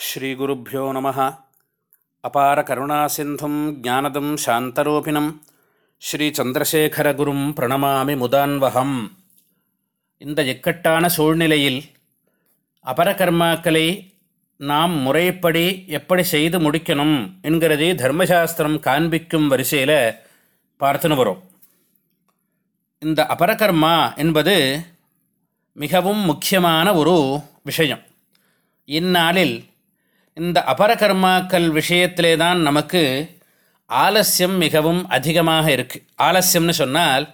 ஸ்ரீகுருப்போ நம. அபார கருணாசிந்தும் ஜானதம் சாந்தரூபிணம். ஸ்ரீச்சந்திரசேகரகுரும் பிரணமாமி முதான்வகம். இந்த இக்கட்டான சூழ்நிலையில் அபரகர்மாக்களை நாம் முறைப்படி எப்படி செய்து முடிக்கணும் என்கிறதை தர்மசாஸ்திரம் காண்பிக்கும் வரிசையில் பார்த்துன்னு வரும். இந்த அபரகர்மா என்பது மிகவும் முக்கியமான ஒரு விஷயம். இந்நாளில் இந்த அபரகர்மாக்கள் விஷயத்திலே தான் நமக்கு ஆலசியம் மிகவும் அதிகமாக இருக்குது ஆலசியம்னு சொன்னால்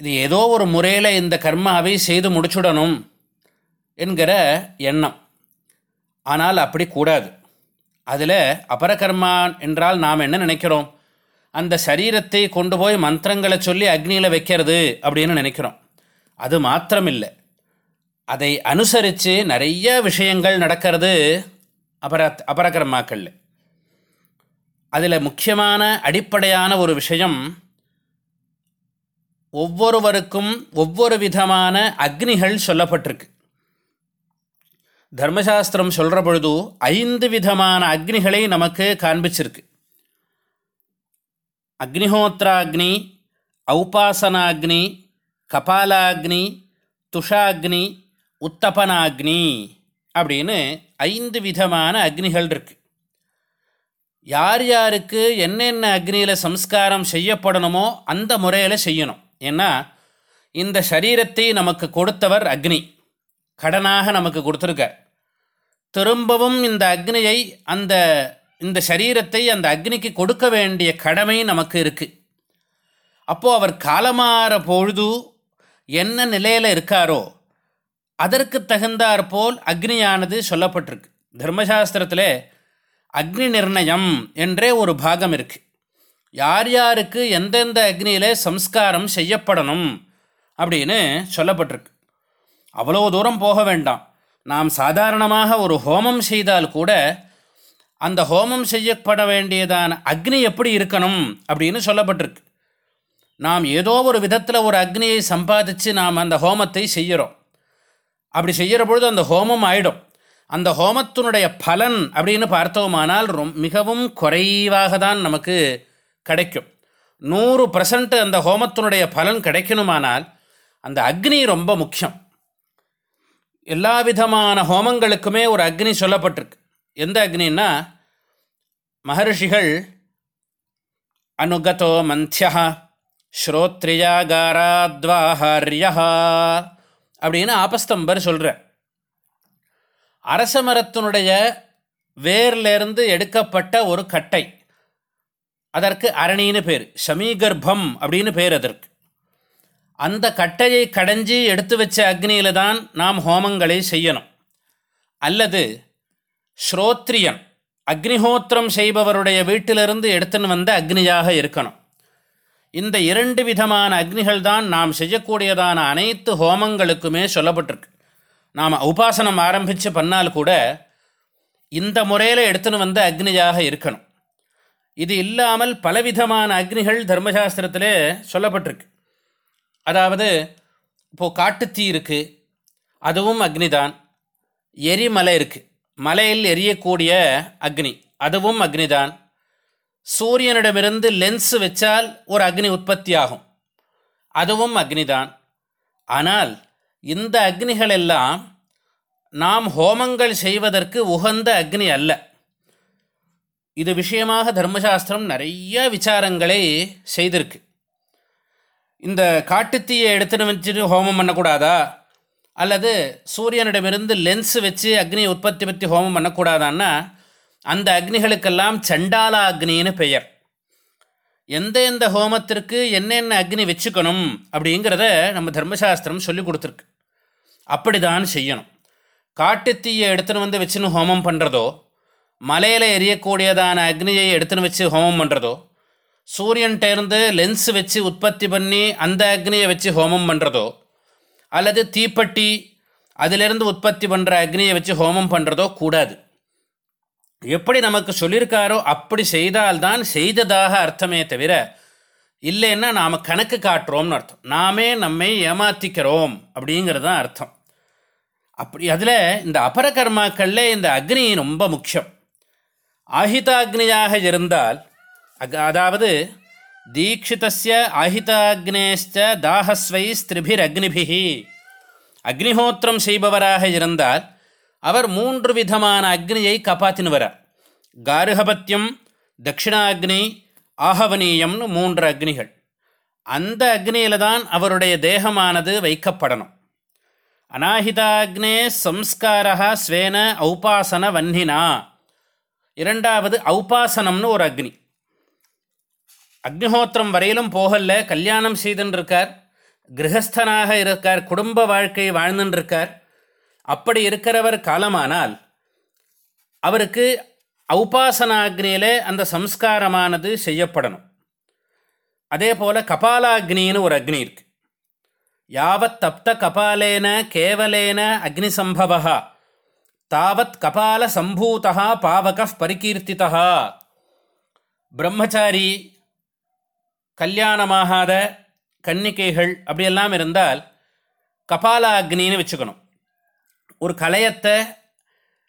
இது ஏதோ ஒரு முறையில் இந்த கர்மாவை செய்து முடிச்சுடணும் என்கிற எண்ணம். ஆனால் அப்படி கூடாது. அதில் அபரகர்மா என்றால் நாம் என்ன நினைக்கிறோம்? அந்த சரீரத்தை கொண்டு போய் மந்திரங்களை சொல்லி அக்னியில் வைக்கிறது அப்படின்னு நினைக்கிறோம். அது மாத்திரமில்லை. அதை அனுசரித்து நிறைய விஷயங்கள் நடக்கிறது அபர அபரகர்மாக்கள் அதில் முக்கியமான அடிப்படையான ஒரு விஷயம் ஒவ்வொருவருக்கும் ஒவ்வொரு விதமான அக்னிகள் சொல்லப்பட்டிருக்கு. தர்மசாஸ்திரம் சொல்கிற பொழுது ஐந்து விதமான அக்னிகளை நமக்கு காண்பிச்சிருக்கு. அக்னிஹோத்ராக்னி ஔபாசனாக்னி கபாலாக்னி துஷாக்னி உத்தபனாக்னி அப்படின்னு ஐந்து விதமான அக்னிகள் இருக்குது யார் யாருக்கு என்னென்ன அக்னியில் சம்ஸ்காரம் செய்யப்படணுமோ அந்த முறையில் செய்யணும். ஏன்னா இந்த சரீரத்தை நமக்கு கொடுத்தவர் அக்னி. கடனாக நமக்கு கொடுத்துருக்கார். திரும்பவும் இந்த அக்னியை அந்த இந்த சரீரத்தை அந்த அக்னிக்கு கொடுக்க வேண்டிய கடமை நமக்கு இருக்குது அப்போது அவர் காலமாற பொழுது என்ன நிலையில் இருக்காரோ அதற்கு தகுந்தாற்போல் அக்னியானது சொல்லப்பட்டிருக்கு. தர்மசாஸ்திரத்தில் அக்னி நிர்ணயம் என்றே ஒரு பாகம் இருக்குது யார் யாருக்கு எந்தெந்த அக்னியில் சம்ஸ்காரம் செய்யப்படணும் அப்படின்னு சொல்லப்பட்டிருக்கு. அவ்வளோ தூரம் போக வேண்டாம். நாம் சாதாரணமாக ஒரு ஹோமம் செய்தால் கூட அந்த ஹோமம் செய்யப்பட வேண்டியதான அக்னி எப்படி இருக்கணும் அப்படின்னு சொல்லப்பட்டிருக்கு. நாம் ஏதோ ஒரு விதத்தில் ஒரு அக்னியை சம்பாதிச்சு நாம் அந்த ஹோமத்தை செய்கிறோம் அப்படி செய்கிற பொழுது அந்த ஹோமம் ஆயிடும். அந்த ஹோமத்தினுடைய பலன் அப்படின்னு பார்த்தோமானால் ரொம் மிகவும் குறைவாக தான் நமக்கு கிடைக்கும். நூறு பர்சன்ட் அந்த ஹோமத்தினுடைய பலன் கிடைக்கணுமானால் அந்த அக்னி ரொம்ப முக்கியம். எல்லா விதமான ஹோமங்களுக்குமே ஒரு அக்னி சொல்லப்பட்டிருக்கு. எந்த அக்னின்னா மகர்ஷிகள் அனுகதோ மந்தியா ஸ்ரோத்ரியாகாராத்வாஹாரியா அப்படின்னு ஆபஸ்தம்பர் சொல்கிற அரச மரத்தினுடைய வேர்லேருந்து எடுக்கப்பட்ட ஒரு கட்டை. அதற்கு அரணின்னு பேர் ஷமீகர்ப்பம் அப்படின்னு பேர் அதற்கு. அந்த கட்டையை கடைஞ்சி எடுத்து வச்ச அக்னியில் தான் நாம் ஹோமங்களை செய்யணும். அல்லது ஸ்ரோத்ரியன் அக்னிஹோத்திரம் செய்பவருடைய வீட்டிலிருந்து எடுத்துன்னு வந்த அக்னியாக இருக்கணும். இந்த இரண்டு விதமான அக்னிகள் தான் நாம் செய்யக்கூடியதான அனைத்து ஹோமங்களுக்குமே சொல்லப்பட்டிருக்கு. நாம் உபாசனம் ஆரம்பித்து பண்ணால் கூட இந்த முறையில் எடுத்துன்னு வந்த அக்னியாக இருக்கணும். இது இல்லாமல் பலவிதமான அக்னிகள் தர்மசாஸ்திரத்திலே சொல்லப்பட்டிருக்கு. அதாவது இப்போது காட்டுத்தீ இருக்குது அதுவும் அக்னி தான் எரிமலை இருக்குது மலையில் எரியக்கூடிய அக்னி அதுவும் அக்னி தான் சூரியனிடமிருந்து லென்ஸ் வச்சால் ஒரு அக்னி உற்பத்தி ஆகும் அதுவும் அக்னிதான். ஆனால் இந்த அக்னிகள் எல்லாம் நாம் ஹோமங்கள் செய்வதற்கு உகந்த அக்னி அல்ல. இது விஷயமாக தர்மசாஸ்திரம் நிறைய விசாரங்களை செய்திருக்கு. இந்த காட்டுத்தீயை எடுத்துன்னு வச்சுட்டு ஹோமம் பண்ணக்கூடாதா? அல்லது சூரியனிடமிருந்து லென்ஸ் வச்சு அக்னி உற்பத்தி பற்றி ஹோமம் பண்ணக்கூடாதான்னா அந்த அக்னிகளுக்கெல்லாம் சண்டால அக்னின்னு பெயர். எந்த எந்த ஹோமத்திற்கு என்னென்ன அக்னி வச்சுக்கணும் அப்படிங்கிறத நம்ம தர்மசாஸ்திரம் சொல்லி கொடுத்துருக்கு. அப்படி தான் செய்யணும் காட்டுத்தீயை எடுத்துன்னு வந்து வச்சுன்னு ஹோமம் பண்ணுறதோ மலையில் எரியக்கூடியதான அக்னியை எடுத்துன்னு வச்சு ஹோமம் பண்ணுறதோ சூரியன்கிட்டேருந்து லென்ஸ் வச்சு உற்பத்தி பண்ணி அந்த அக்னியை வச்சு ஹோமம் பண்ணுறதோ அல்லது தீப்பட்டி அதிலிருந்து உற்பத்தி பண்ணுற அக்னியை வச்சு ஹோமம் பண்ணுறதோ கூடாது. எப்படி நமக்கு சொல்லியிருக்காரோ அப்படி செய்தால்தான் செய்ததாக அர்த்தமே தவிர இல்லைன்னா நாம் கணக்கு காட்டுறோம்னு அர்த்தம். நாமே நம்மை ஏமாற்றிக்கிறோம் அப்படிங்கிறது தான் அர்த்தம். அப்படி அதில் இந்த அபரகர்மாக்களில் இந்த அக்னி ரொம்ப முக்கியம். ஆஹிதாக்னியாக இருந்தால் அக் அதாவது தீட்சிதஸ்ய ஆஹிதாக்னேஷ்ட தாகஸ்வை ஸ்திரிபிர் அக்னிபிகி அக்னிஹோத்திரம் செய்பவராக இருந்தால் அவர் மூன்று விதமான அக்னியை காப்பாற்றின்னு வரார் காருகபத்தியம் தட்சிணாக்னி ஆகவனீயம்னு மூன்று அக்னிகள். அந்த அக்னியில் தான் அவருடைய தேகமானது வைக்கப்படணும். அநாஹிதாக்னே சம்ஸ்காரா ஸ்வேன ஔபாசன வன்னினா. இரண்டாவது ஔபாசனம்னு ஒரு அக்னி. அக்னிஹோத்திரம் வரையிலும் போகல கல்யாணம் செய்துன்னு இருக்கார் கிரகஸ்தனாக இருக்கார் குடும்ப வாழ்க்கை வாழ்ந்துன்னு இருக்கார் அப்படி இருக்கிறவர் காலமானால் அவருக்கு ஔபாசனாக்னியில் அந்த சம்ஸ்காரமானது செய்யப்படணும். அதே போல் கபாலாக்னின்னு ஒரு அக்னி இருக்கு. யாவத் தப்த கபாலேன கேவலேன அக்னி சம்பவா தாவத் கபால சம்பூதா பாவக பரிகீர்த்திதா பிரம்மச்சாரி கல்யாணமாகாத கன்னிகைகள் அப்படியெல்லாம் இருந்தால் கபால அக்னின்னு வச்சுக்கணும். ஒரு கலையத்தை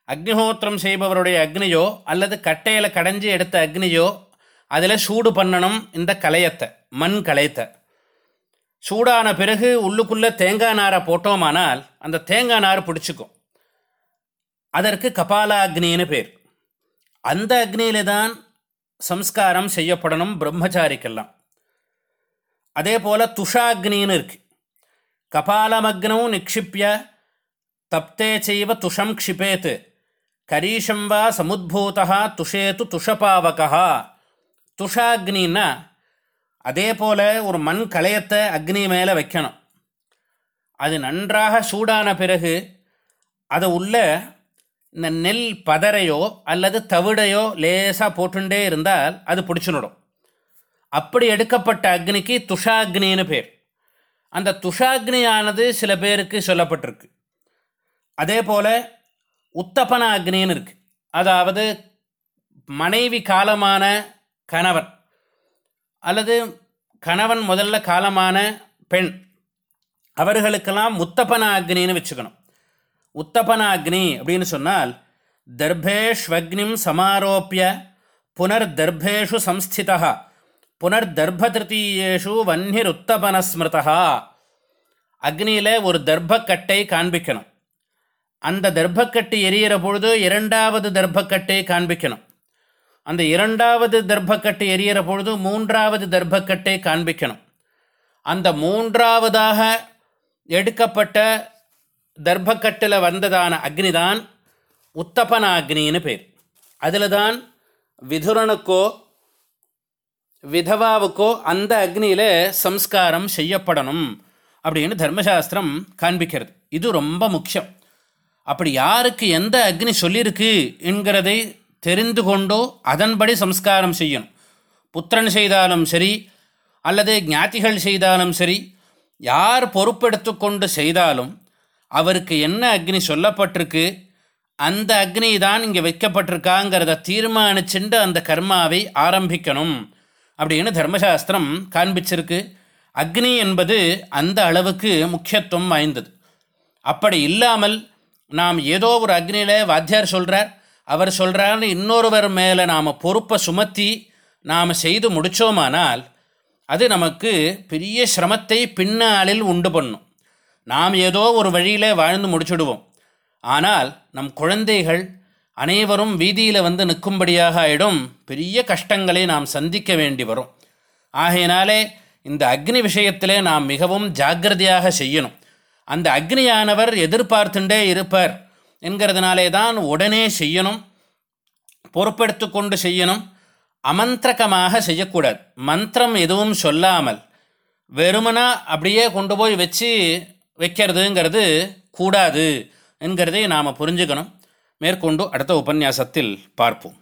அக்னிஹோத்திரம் செய்பவருடைய அக்னியோ அல்லது கட்டையில் கடைஞ்சி எடுத்த அக்னியோ அதில் சூடு பண்ணணும் இந்த கலையத்தை மண் கலையத்தை. சூடான பிறகு உள்ளுக்குள்ளே தேங்காய் நாரை போட்டோமானால் அந்த தேங்காய் நார் பிடிச்சிக்கும். அதற்கு கபால அக்னின்னு பேர். அந்த அக்னியில தான் சம்ஸ்காரம் செய்யப்படணும் பிரம்மச்சாரிக்கெல்லாம். அதே போல் துஷாக்னின்னு இருக்குது கபாலமக்னவும் நிக்ஷிப்பிய தப்தே செய்வ துஷம் க்ஷிபேத் கரீஷம் வா சமுத்பூதா துஷேத்து துஷபாவகா துஷாக்னின்னா அதே போல் ஒரு மண் களையத்தை அக்னி மேலே வைக்கணும். அது நன்றாக சூடான பிறகு அதை உள்ள இந்த நெல் பதரையோ அல்லது தவிடையோ லேசாக போட்டுண்டே இருந்தால் அது பிடிச்சுனுடும் அப்படி எடுக்கப்பட்ட அக்னிக்கு துஷாக்னின்னு பேர். அந்த துஷாக்னியானது சில பேருக்கு சொல்லப்பட்டிருக்கு. அதே போல் உத்தப்பன அக்னின்னு இருக்குது அதாவது மனைவி காலமான கணவன் அல்லது கணவன் முதல்ல காலமான பெண். அவர்களுக்கெல்லாம் உத்தப்பன அக்னின்னு வச்சுக்கணும். உத்தப்பன அக்னி அப்படின்னு சொன்னால் தர்பேஷ்வக்னிம் சமாரோப்பிய புனர் தர்பேஷு சம்ஸ்திதா. புனர் தர்பதிருத்தீயேஷு வன்னிர் உத்தபனஸ்மிருதா அக்னியில் ஒரு தர்ப்பக்கட்டை காண்பிக்கணும் அந்த தர்ப்பக்கட்டு எரியிற பொழுது இரண்டாவது தர்ப்பக்கட்டை காண்பிக்கணும். அந்த இரண்டாவது தர்ப்பக்கட்டு எரியிற பொழுது மூன்றாவது தர்ப்பக்கட்டை காண்பிக்கணும். அந்த மூன்றாவதாக எடுக்கப்பட்ட தர்ப்பக்கட்டில் வந்ததான அக்னிதான் உத்தப்பன அக்னின்னு பேர். அதில் தான் விதுரனுக்கோ விதவாவுக்கோ அந்த அக்னியில் சம்ஸ்காரம் செய்யப்படணும் அப்படின்னு தர்மசாஸ்திரம் காண்பிக்கிறது. இது ரொம்ப முக்கியம். அப்படி யாருக்கு எந்த அக்னி சொல்லியிருக்கு என்கிறதை தெரிந்து கொண்டோ அதன்படி சம்ஸ்காரம் செய்யணும். புத்திரன் செய்தாலும் சரி அல்லது ஞாத்திகள் செய்தாலும் சரி யார் பொறுப்பெடுத்து கொண்டு செய்தாலும் அவருக்கு என்ன அக்னி சொல்லப்பட்டிருக்கு அந்த அக்னி தான் இங்கே வைக்கப்பட்டிருக்காங்கிறத தீர்மானிச்சுண்டு அந்த கர்மாவை ஆரம்பிக்கணும். அப்படின்னு தர்மசாஸ்திரம் காண்பிச்சிருக்கு. அக்னி என்பது அந்த அளவுக்கு முக்கியத்துவம் வாய்ந்தது. அப்படி இல்லாமல் நாம் ஏதோ ஒரு அக்னியில் வாத்தியார் சொல்கிறார் அவர் சொல்கிறார்னு இன்னொருவர் மேலே நாம் பொறுப்பை சுமத்தி நாம் செய்து முடித்தோமானால் அது நமக்கு பெரிய சிரமத்தை பின்னாளில் உண்டு பண்ணும். நாம் ஏதோ ஒரு வழியில் வாழ்ந்து முடிச்சுடுவோம். ஆனால் நம் குழந்தைகள் அனைவரும் வீதியில் வந்து நிற்கும்படியாக ஆயிடும் பெரிய கஷ்டங்களை நாம் சந்திக்க வேண்டி வரும். ஆகையினாலே இந்த அக்னி விஷயத்திலே நாம் மிகவும் ஜாக்கிரதையாக செய்யணும். அந்த அக்னியானவர் எதிர்பார்த்துண்டே இருப்பார் என்கிறதுனாலே தான் உடனே செய்யணும் பொறுப்பெடுத்து கொண்டு செய்யணும் அமந்திரகமாக செய்யக்கூடாது. மந்திரம் எதுவும் சொல்லாமல் வெறுமனா அப்படியே கொண்டு போய் வச்சு வைக்கிறதுங்கிறது கூடாது என்கிறதை நாம் புரிஞ்சுக்கணும். மேற்கொண்டு அடுத்த உபன்யாசத்தில் பார்ப்போம்.